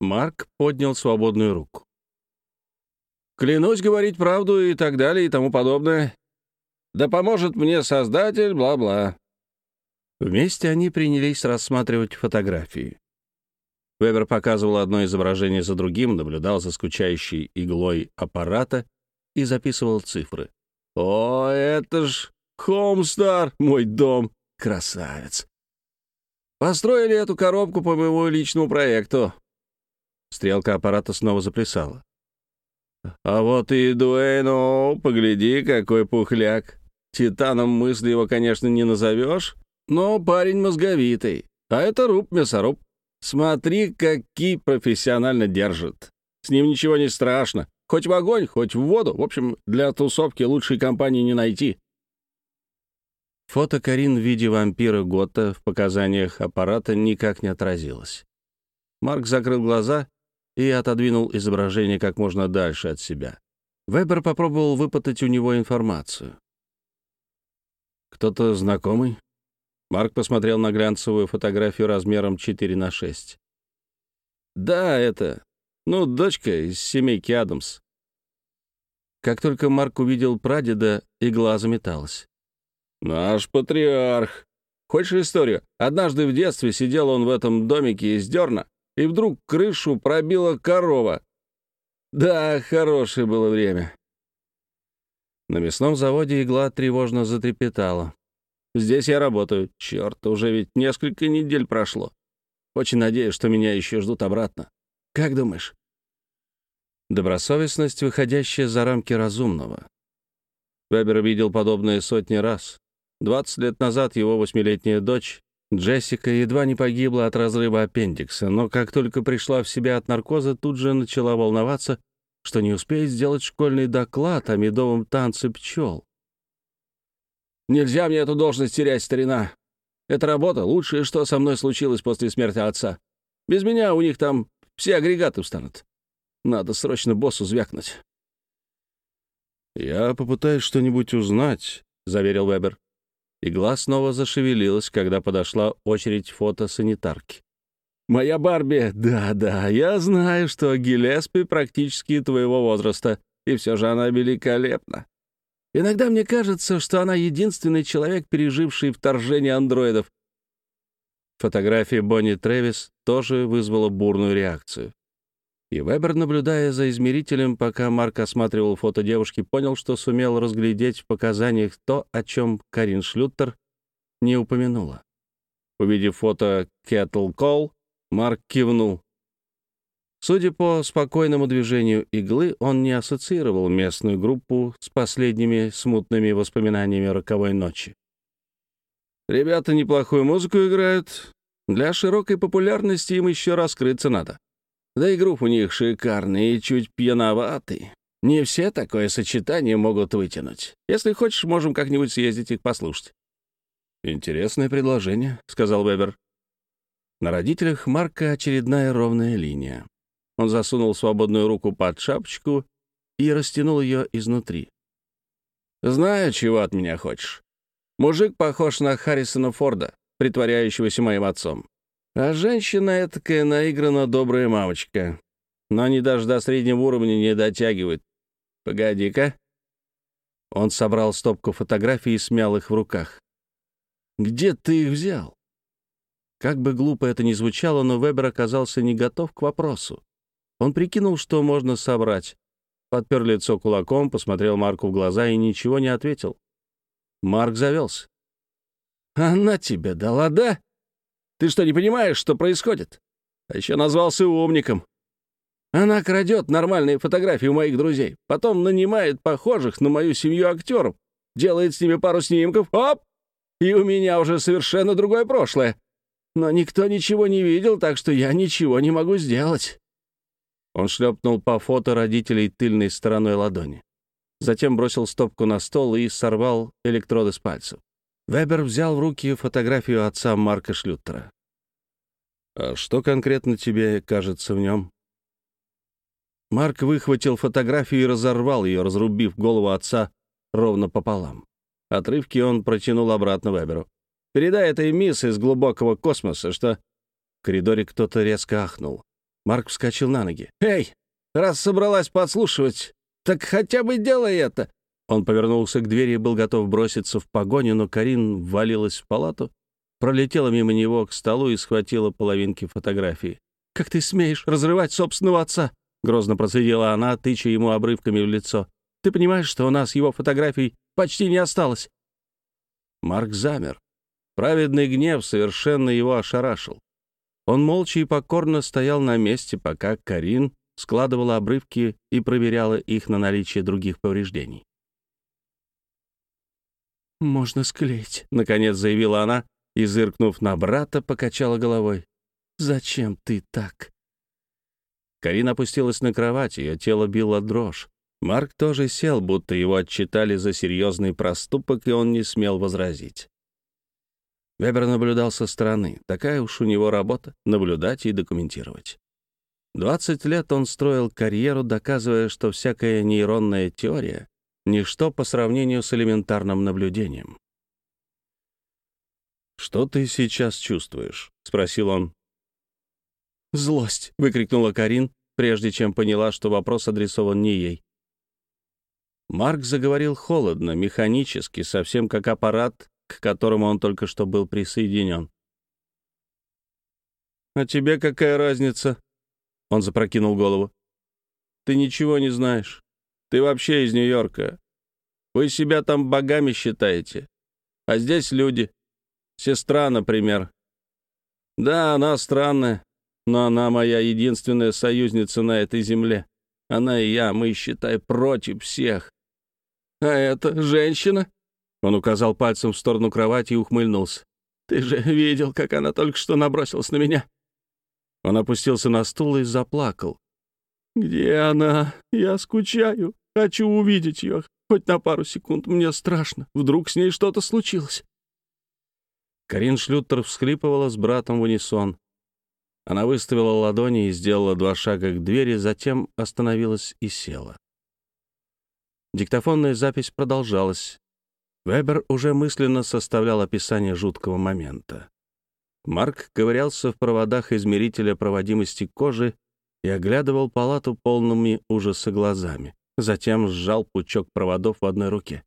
Марк поднял свободную руку. «Клянусь говорить правду и так далее и тому подобное. Да поможет мне Создатель, бла-бла». Вместе они принялись рассматривать фотографии. Вебер показывал одно изображение за другим, наблюдал за скучающей иглой аппарата и записывал цифры. «О, это ж Хомстар, мой дом! Красавец! Построили эту коробку по моему личному проекту». Стрелка аппарата снова заплясала. «А вот и Дуэйн, погляди, какой пухляк! Титаном мысли его, конечно, не назовешь, но парень мозговитый. А это руб мясоруб. Смотри, какие профессионально держит. С ним ничего не страшно. Хоть в огонь, хоть в воду. В общем, для тусовки лучшей компании не найти. Фото Карин в виде вампира Готта в показаниях аппарата никак не отразилось. Марк закрыл глаза и отодвинул изображение как можно дальше от себя. Вебер попробовал выпытать у него информацию. «Кто-то знакомый?» Марк посмотрел на глянцевую фотографию размером 4 на 6. «Да, это... Ну, дочка из семейки Адамс». Как только Марк увидел прадеда, игла заметалась. «Наш патриарх. Хочешь историю? Однажды в детстве сидел он в этом домике из дерна, и вдруг крышу пробила корова. Да, хорошее было время». На мясном заводе игла тревожно затрепетала. Здесь я работаю. Черт, уже ведь несколько недель прошло. Очень надеюсь, что меня еще ждут обратно. Как думаешь?» Добросовестность, выходящая за рамки разумного. Вебер видел подобное сотни раз. Двадцать лет назад его восьмилетняя дочь Джессика едва не погибла от разрыва аппендикса, но как только пришла в себя от наркоза, тут же начала волноваться, что не успеет сделать школьный доклад о медовом танце пчел. Нельзя мне эту должность терять, старина. Эта работа — лучшее, что со мной случилось после смерти отца. Без меня у них там все агрегаты встанут. Надо срочно боссу звякнуть». «Я попытаюсь что-нибудь узнать», — заверил Вебер. Игла снова зашевелилась, когда подошла очередь фотосанитарки. «Моя Барби, да-да, я знаю, что Гелеспи практически твоего возраста, и все же она великолепна. Иногда мне кажется, что она единственный человек, переживший вторжение андроидов. Фотография Бонни Трэвис тоже вызвала бурную реакцию. И Вебер, наблюдая за измерителем, пока Марк осматривал фото девушки, понял, что сумел разглядеть в показаниях то, о чем Карин Шлюттер не упомянула. Увидев фото Кэтл Кол, Марк кивнул. Судя по спокойному движению иглы, он не ассоциировал местную группу с последними смутными воспоминаниями роковой ночи. «Ребята неплохую музыку играют. Для широкой популярности им еще раскрыться надо. Да и групп у них шикарный и чуть пьяноватый. Не все такое сочетание могут вытянуть. Если хочешь, можем как-нибудь съездить их послушать». «Интересное предложение», — сказал Вебер. На родителях Марка очередная ровная линия. Он засунул свободную руку под шапочку и растянул ее изнутри. «Знаю, чего от меня хочешь. Мужик похож на Харрисона Форда, притворяющегося моим отцом. А женщина этакая наигранно добрая мамочка. Но они даже до среднего уровня не дотягивают. Погоди-ка». Он собрал стопку фотографий и смял их в руках. «Где ты их взял?» Как бы глупо это ни звучало, но Вебер оказался не готов к вопросу. Он прикинул, что можно собрать. Подпер лицо кулаком, посмотрел Марку в глаза и ничего не ответил. Марк завелся. «Она тебе дала, да? Ты что, не понимаешь, что происходит? А еще назвался умником. Она крадет нормальные фотографии у моих друзей, потом нанимает похожих на мою семью актеров, делает с ними пару снимков, оп! И у меня уже совершенно другое прошлое. Но никто ничего не видел, так что я ничего не могу сделать. Он шлепнул по фото родителей тыльной стороной ладони. Затем бросил стопку на стол и сорвал электроды с пальцев. Вебер взял в руки фотографию отца Марка Шлютера. «А что конкретно тебе кажется в нем?» Марк выхватил фотографию и разорвал ее, разрубив голову отца ровно пополам. Отрывки он протянул обратно Веберу. «Передай этой мисс из глубокого космоса, что...» В коридоре кто-то резко ахнул. Марк вскочил на ноги. «Эй, раз собралась подслушивать, так хотя бы делай это!» Он повернулся к двери и был готов броситься в погоню, но Карин ввалилась в палату, пролетела мимо него к столу и схватила половинки фотографии. «Как ты смеешь разрывать собственного отца?» — грозно процедила она, тыча ему обрывками в лицо. «Ты понимаешь, что у нас его фотографий почти не осталось?» Марк замер. Праведный гнев совершенно его ошарашил. Он молча и покорно стоял на месте, пока Карин складывала обрывки и проверяла их на наличие других повреждений. «Можно склеить», — наконец заявила она, и, зыркнув на брата, покачала головой. «Зачем ты так?» Карин опустилась на кровать, ее тело било дрожь. Марк тоже сел, будто его отчитали за серьезный проступок, и он не смел возразить. Вебер наблюдал со стороны. Такая уж у него работа — наблюдать и документировать. 20 лет он строил карьеру, доказывая, что всякая нейронная теория — ничто по сравнению с элементарным наблюдением. «Что ты сейчас чувствуешь?» — спросил он. «Злость!» — выкрикнула Карин, прежде чем поняла, что вопрос адресован не ей. Марк заговорил холодно, механически, совсем как аппарат, к которому он только что был присоединен. «А тебе какая разница?» Он запрокинул голову. «Ты ничего не знаешь. Ты вообще из Нью-Йорка. Вы себя там богами считаете. А здесь люди. Сестра, например. Да, она странная, но она моя единственная союзница на этой земле. Она и я, мы, считай, против всех. А это женщина?» Он указал пальцем в сторону кровати и ухмыльнулся. «Ты же видел, как она только что набросилась на меня?» Он опустился на стул и заплакал. «Где она? Я скучаю. Хочу увидеть ее. Хоть на пару секунд. Мне страшно. Вдруг с ней что-то случилось?» Карин Шлютер всхлипывала с братом в унисон. Она выставила ладони и сделала два шага к двери, затем остановилась и села. Диктофонная запись продолжалась. Вебер уже мысленно составлял описание жуткого момента. Марк ковырялся в проводах измерителя проводимости кожи и оглядывал палату полными ужаса глазами. Затем сжал пучок проводов в одной руке.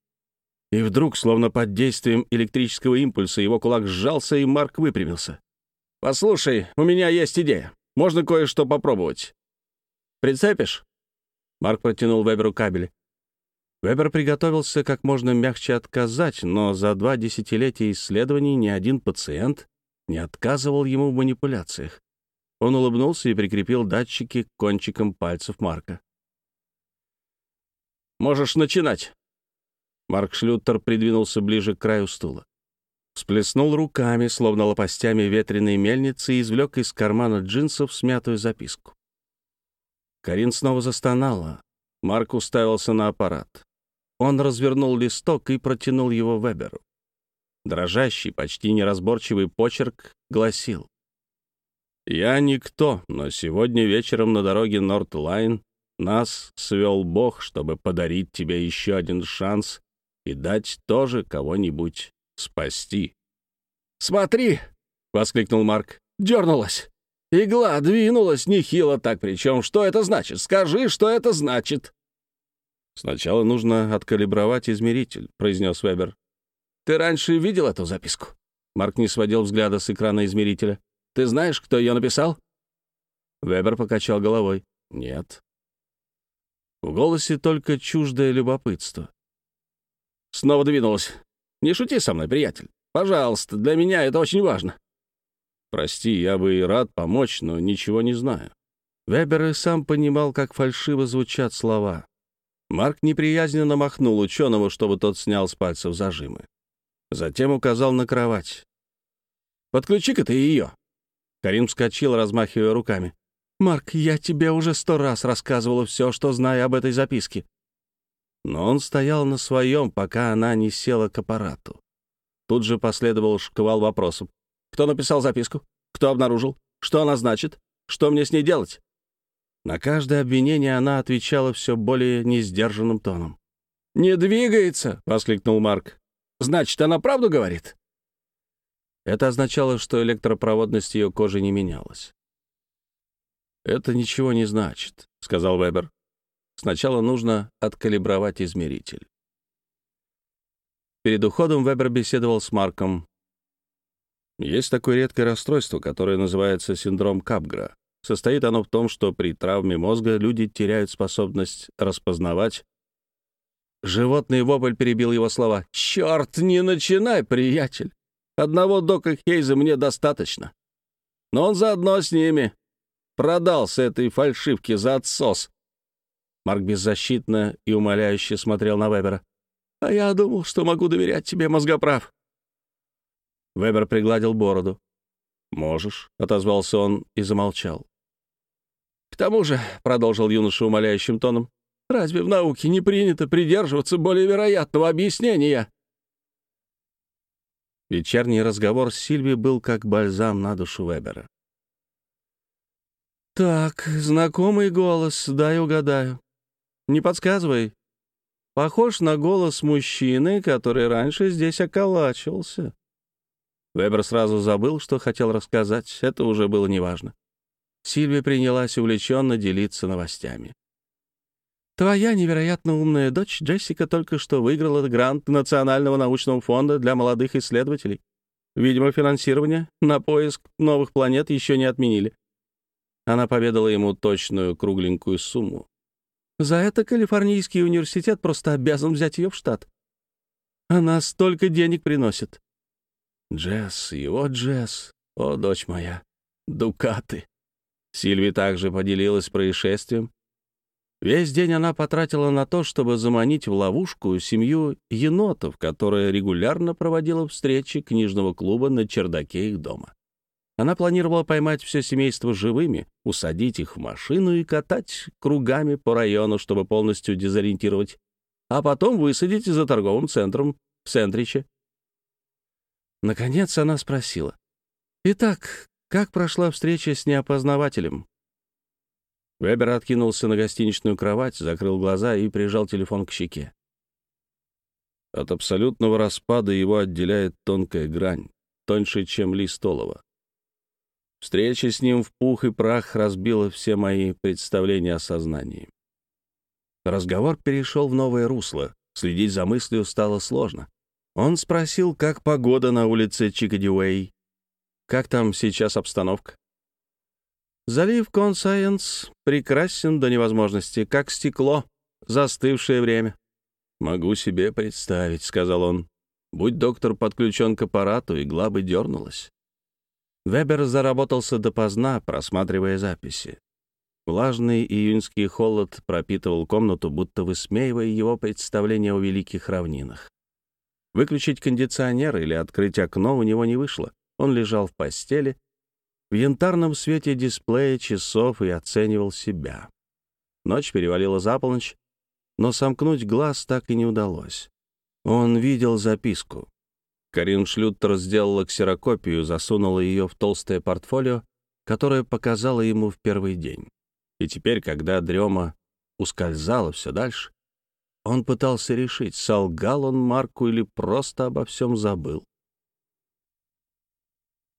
И вдруг, словно под действием электрического импульса, его кулак сжался, и Марк выпрямился. «Послушай, у меня есть идея. Можно кое-что попробовать. Прицепишь?» Марк протянул Веберу кабель. Вебер приготовился как можно мягче отказать, но за два десятилетия исследований ни один пациент не отказывал ему в манипуляциях. Он улыбнулся и прикрепил датчики к кончикам пальцев Марка. «Можешь начинать!» Марк Шлютер придвинулся ближе к краю стула. Сплеснул руками, словно лопастями ветреной мельницы, и извлек из кармана джинсов смятую записку. Карин снова застонала. Марк уставился на аппарат. Он развернул листок и протянул его Веберу. Дрожащий, почти неразборчивый почерк гласил. «Я никто, но сегодня вечером на дороге Норт-Лайн нас свел Бог, чтобы подарить тебе еще один шанс и дать тоже кого-нибудь спасти». «Смотри!» — воскликнул Марк. «Дернулась! Игла двинулась нехило так, причем что это значит? Скажи, что это значит!» «Сначала нужно откалибровать измеритель», — произнес Вебер. «Ты раньше видел эту записку?» Марк не сводил взгляда с экрана измерителя. «Ты знаешь, кто ее написал?» Вебер покачал головой. «Нет». В голосе только чуждое любопытство. «Снова двинулась. Не шути со мной, приятель. Пожалуйста, для меня это очень важно». «Прости, я бы и рад помочь, но ничего не знаю». Вебер и сам понимал, как фальшиво звучат слова. Марк неприязненно махнул ученого, чтобы тот снял с пальцев зажимы. Затем указал на кровать. «Подключи-ка ты ее!» Карим вскочил, размахивая руками. «Марк, я тебе уже сто раз рассказывала все, что знаю об этой записке». Но он стоял на своем, пока она не села к аппарату. Тут же последовал шквал вопросов. «Кто написал записку? Кто обнаружил? Что она значит? Что мне с ней делать?» На каждое обвинение она отвечала все более несдержанным тоном. «Не двигается!» — воскликнул Марк. «Значит, она правду говорит?» Это означало, что электропроводность ее кожи не менялась. «Это ничего не значит», — сказал Вебер. «Сначала нужно откалибровать измеритель». Перед уходом Вебер беседовал с Марком. Есть такое редкое расстройство, которое называется синдром Капгра. Состоит оно в том, что при травме мозга люди теряют способность распознавать. Животный вопль перебил его слова. «Черт, не начинай, приятель! Одного Дока Хейза мне достаточно. Но он заодно с ними. Продался этой фальшивке за отсос». Марк беззащитно и умоляюще смотрел на Вебера. «А я думал, что могу доверять тебе, мозгоправ». Вебер пригладил бороду. «Можешь», — отозвался он и замолчал. «К тому же», — продолжил юноша умоляющим тоном, «разве в науке не принято придерживаться более вероятного объяснения?» Вечерний разговор с Сильви был как бальзам на душу Вебера. «Так, знакомый голос, дай угадаю. Не подсказывай. Похож на голос мужчины, который раньше здесь околачивался». Вебер сразу забыл, что хотел рассказать. Это уже было неважно. Сильвия принялась увлеченно делиться новостями. «Твоя невероятно умная дочь Джессика только что выиграла грант Национального научного фонда для молодых исследователей. Видимо, финансирование на поиск новых планет еще не отменили». Она поведала ему точную кругленькую сумму. «За это Калифорнийский университет просто обязан взять ее в штат. Она столько денег приносит». «Джесс, его Джесс, о, дочь моя, дукаты!» Сильви также поделилась происшествием. Весь день она потратила на то, чтобы заманить в ловушку семью енотов, которая регулярно проводила встречи книжного клуба на чердаке их дома. Она планировала поймать все семейство живыми, усадить их в машину и катать кругами по району, чтобы полностью дезориентировать, а потом высадить за торговым центром в Сентриче. Наконец она спросила. «Итак, как прошла встреча с неопознавателем?» Вебер откинулся на гостиничную кровать, закрыл глаза и прижал телефон к щеке. От абсолютного распада его отделяет тонкая грань, тоньше, чем лист олова. Встреча с ним в пух и прах разбила все мои представления о сознании. Разговор перешел в новое русло. Следить за мыслью стало сложно. Он спросил, как погода на улице Чикадиуэй, как там сейчас обстановка? Залив Консайенс прекрасен до невозможности, как стекло, застывшее время. «Могу себе представить», — сказал он. «Будь доктор подключен к аппарату, игла бы дернулась». Вебер заработался допоздна, просматривая записи. Влажный июньский холод пропитывал комнату, будто высмеивая его представление о великих равнинах. Выключить кондиционер или открыть окно у него не вышло. Он лежал в постели, в янтарном свете дисплея часов и оценивал себя. Ночь перевалила за полночь, но сомкнуть глаз так и не удалось. Он видел записку. Карин Шлютер сделала ксерокопию, засунула ее в толстое портфолио, которое показала ему в первый день. И теперь, когда дрема ускользала все дальше, он пытался решить, солгал он Марку или просто обо всем забыл.